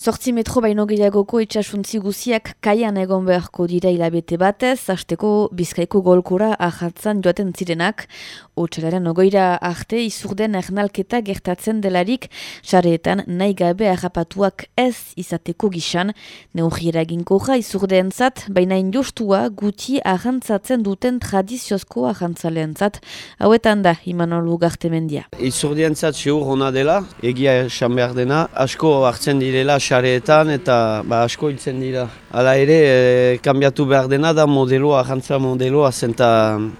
Zortzi metro baino gehiagoko itxasuntzi guziak kaian egon beharko dira hilabete batez, hasteko bizkaiko golkura ahatzan joaten zirenak, otxalaren ogoira arte izurden ernalketa gertatzen delarik, xareetan nahi gabe ahapatuak ez izateko gisan, neugera ginkoja izurden zat, baina injostua guti ahantzatzen duten tradiziozko ahantzalean zat, hauetan da, imanolu garte mendia. Izurden zat hona dela, egia esan behar dena, asko hartzen direla xareetan eta ba, asko hiltzen dira. Hala ere, e, kanbiatu behar dena da modeloa, arrantza modeloa, zenta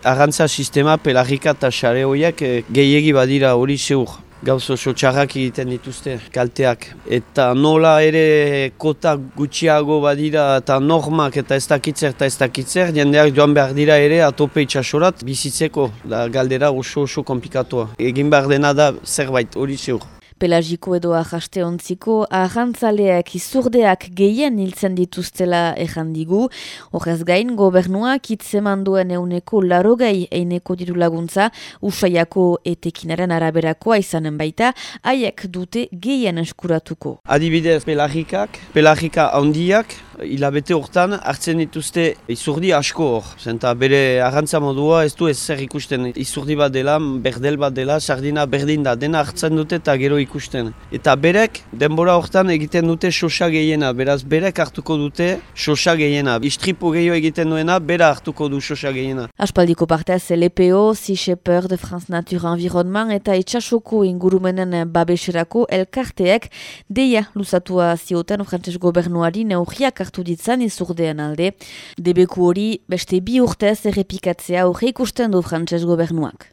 arrantza sistema pelarrika eta xare horiek e, gehiegi badira hori zeur. Gauz oso txarrak egiten dituzte kalteak. Eta nola ere kota gutxiago badira eta normak eta ez dakitzer eta ez dakitzer, jendeak joan behar dira ere atope itxasorat bizitzeko. Da galdera oso oso komplikatoa. Egin behar dena da zerbait hori zeur pelagiko edo ahaste ontziko, ahantzaleak izurdeak gehien hiltzen dituztela digu. Horrez gain, gobernuak itzeman duen euneko larogei eineko diru laguntza, usaiako etekinaren araberakoa izanen baita, haiek dute gehien eskuratuko. Adibidez, pelagikak, pelagika handiak, hilabete hortan hartzen dituzte izurdi asko hor. Zenta bere arrantza modua ez du ez zer ikusten izurdi bat dela, berdel bat dela, sardina berdin da, dena hartzen dute eta gero ikusten. Eta berek denbora hortan egiten dute sosa gehiena, beraz berek hartuko dute sosa gehiena. Istripu gehiago egiten duena, bera hartuko du sosa gehiena. Aspaldiko partez, LPO, Sea Shepherd, France Nature Environnement eta etxasoko ingurumenen babeserako elkarteek deia luzatua zioten frantses gobernuari neugriak hartu ditzan izurdean alde. Debeku hori beste bi urtez errepikatzea horre ikusten du frantses gobernuak.